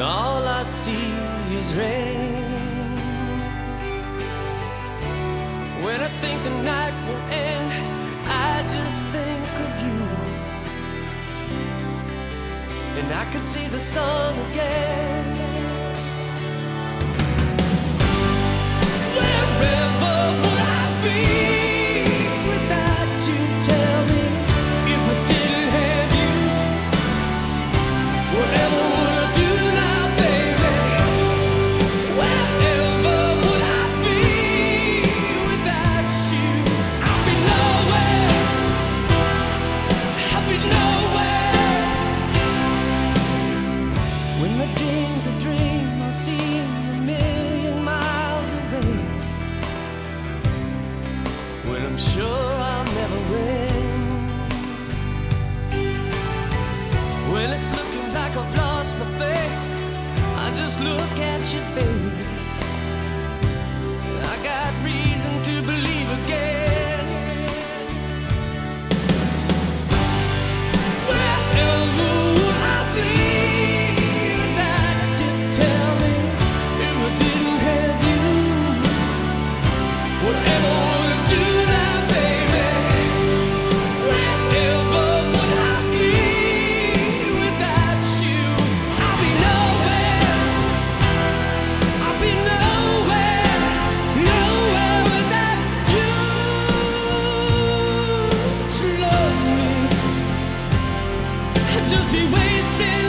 and all I see is rain. When I think the night will end, I just think of you. And I can see the sun again. When it's looking like I've lost my faith, I just look at you, baby. just be wasted.